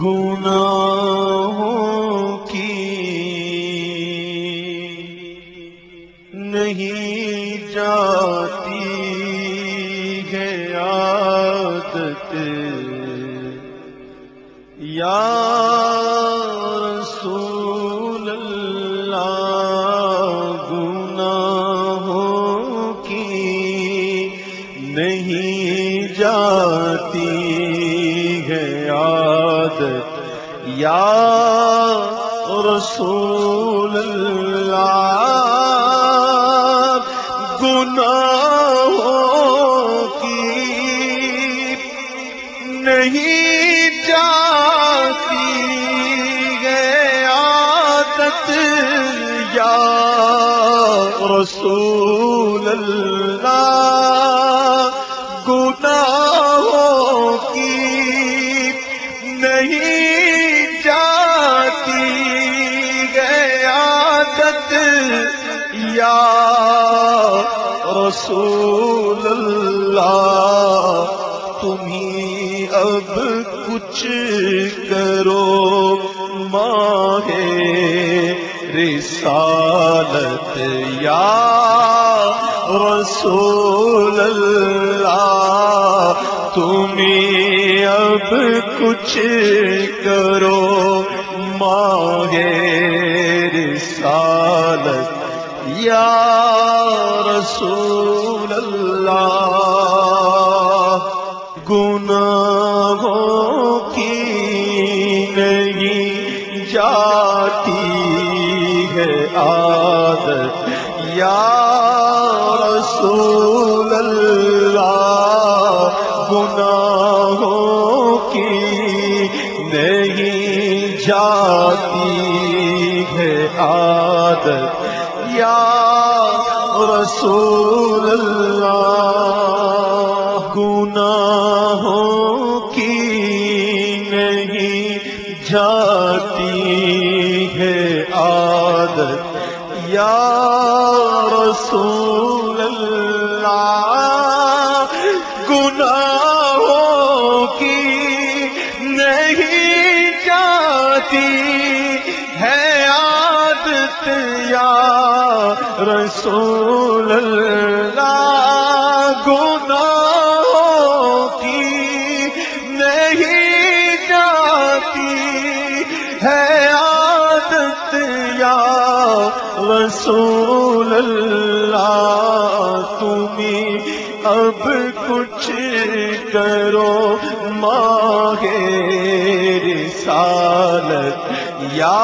گناہوں کی نہیں جاتی ہے عادت۔ یا رسول اللہ گناہوں کی نہیں جاتی یا رسول اللہ گناہوں کی نہیں جاتی ہے عادت یا رسول اللہ۔ رسول اللہ، تمہیں اب کچھ کرو۔ ماہ رسالت یا رسول اللہ، تمہیں اب کچھ کرو۔ ماہ رسالت یا رسول اللہ گناہوں کی نہیں جاتی ہے عادت۔ یا رسول اللہ گناہوں کی نہیں جاتی ہے عادت۔ یا رسول اللہ گناہوں کی نہیں جاتی ہے عادت۔ یا رسول اللہ گناہوں کی نہیں جاتی ہے عادت یا رسول اللہ، تمہیں اب کچھ کرو ماہ رسالت یا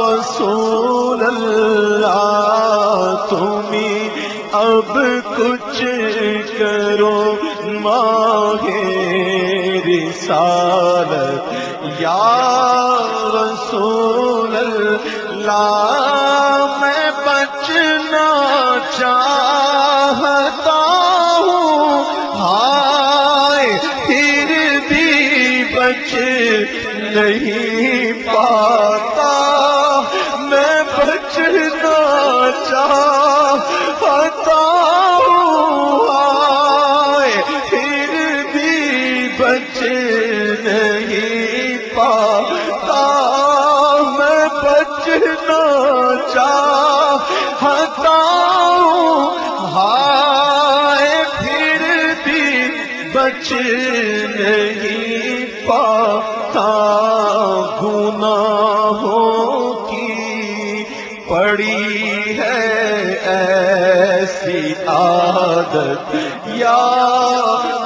رسول اللہ۔ اب کچھ کرو ماہ رسالت۔ یا رسول اللہ بچ نہیں پاتا۔ گناہوں کی پڑی ہے ایسی عادت۔ یا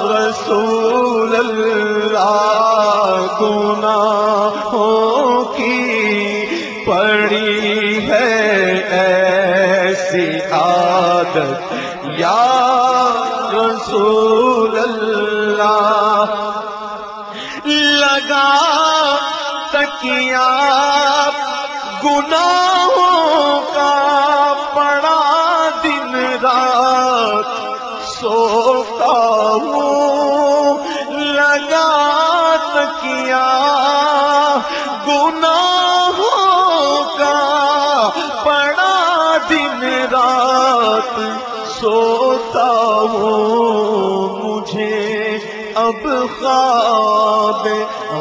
رسول اللہ گناہوں کی عادت یا رسول اللہ لگا تکیا گناہوں کا پڑا دن رات سو رات سوتا ہوں مجھے اب خواب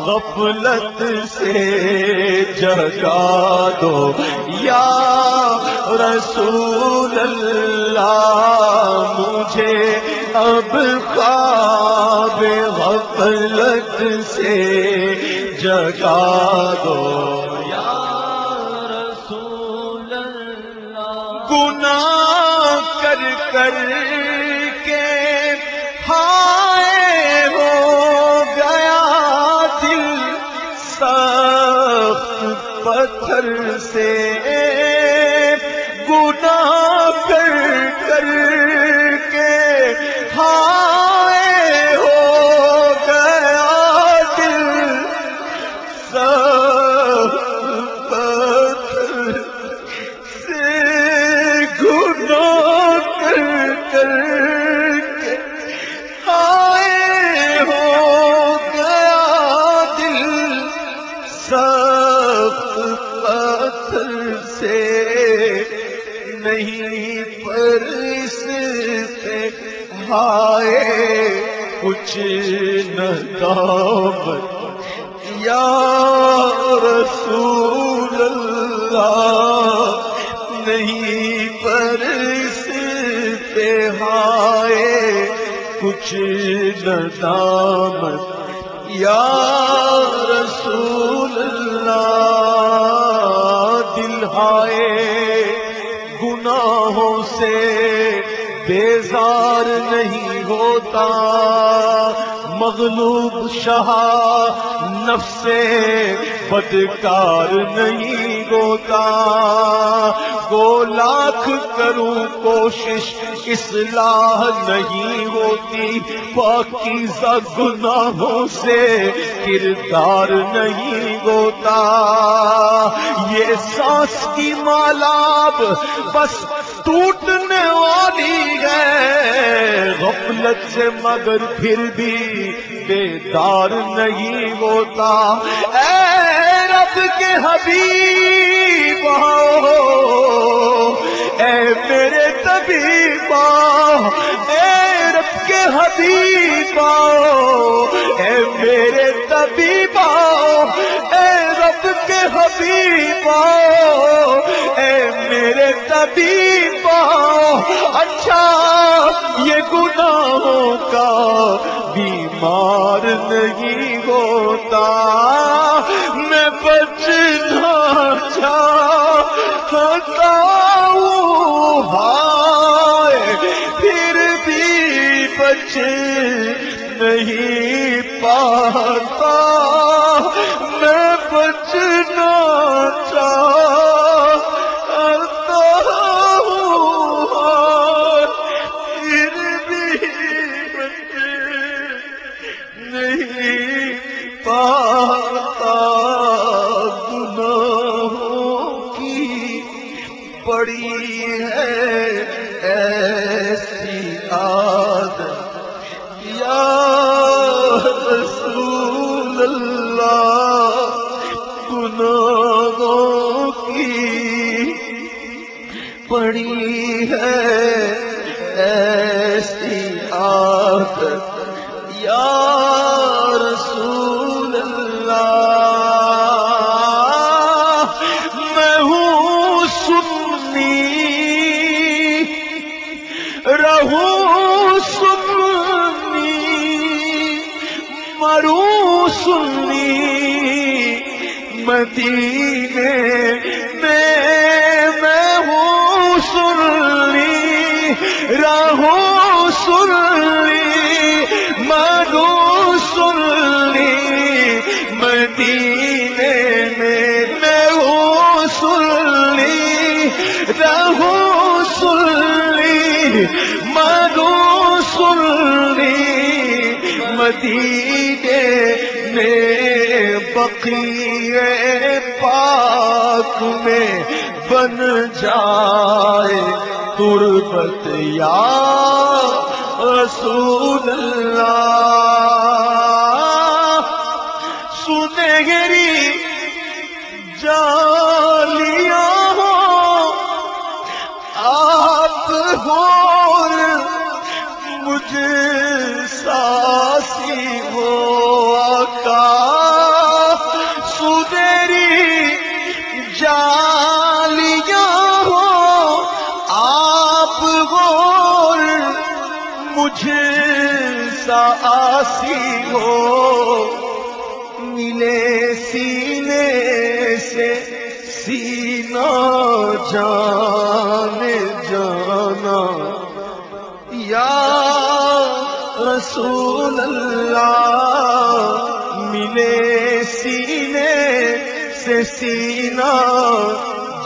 غفلت سے جگا دو۔ یا رسول اللہ، مجھے اب خواب غفلت سے جگا دو۔ یا رسول اللہ، گناہ کر کے ہائے ہو گیا دل سخت پتھر سے۔ سخت پتھر سے نہیں پرستے ہائے کچھ ندام یا رسول اللہ نہیں پرستے ہائے کچھ ندامت یا رسول اللہ دل ہائے گناہوں سے بیزار نہیں ہوتا۔ مغلوب شاہ نفس بدکار نہیں ہوتا۔ گو لاکھ کروں کوشش اصلاح نہیں ہوتی۔ پاکیزہ گناہوں سے کردار نہیں ہوتا۔ یہ سانس کی مالاب بس ٹوٹنے والی ہے۔ غفلت سے مگر پھر بھی بیدار نہیں ہوتا۔ اے رب کے حبیب، اے میرے طبیب اے رب کے حبیب اے میرے طبیب اے رب کے حبیب اے میرے طبیب اچھا یہ گناہوں کا بیمار نہیں ہوتا۔ میں بچنا چاہتا ہوں۔ ہائے، پھر بھی بچ نہیں پاتا۔ پڑی ہے ایسی عادت۔ یا رسول اللہ گناہوں کی پڑی ہے ایسی عادت۔ یا مدینے میں میں ہوں سنی رہوں سنی مروں سنی مدینے میں میں ہوں سنی رہوں سنی مروں سنی مدینے بقیے پاک میں بن جائے قربت یا رسول اللہ۔ سنہری جالیاں آسی ہو، ملے سینے سے سینا جان جانا۔ یا رسول اللہ، ملے سینے سے سینا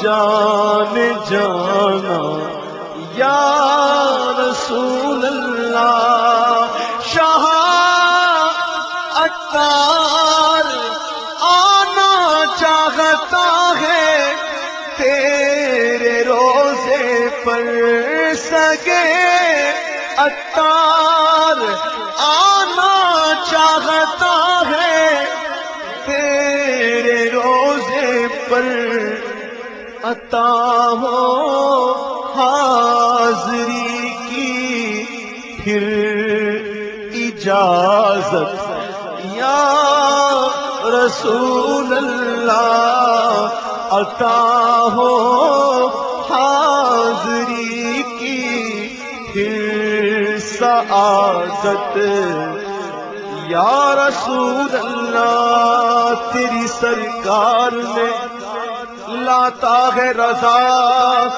جان جانا۔ یا رسول اللہ، شاہ اتار آنا چاہتا ہے تیرے روزے پر سگے اتار آنا چاہتا ہے تیرے روزے پر عطا ہو۔ رسول اللہ عطا ہو حاضری کی پھر سعادت۔ یا رسول اللہ، تیری سرکار میں لاتا ہے رضا۔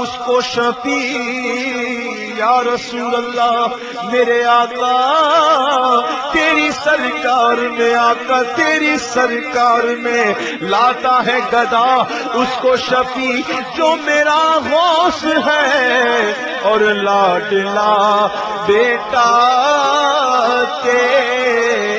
اس کو شفیع، یا رسول اللہ، میرے آقا، تیری سرکار میں، آقا، تیری سرکار میں لاتا ہے گدا اس کو شفیع جو میرا غوث ہے اور لاڈلا بیٹا تیرا۔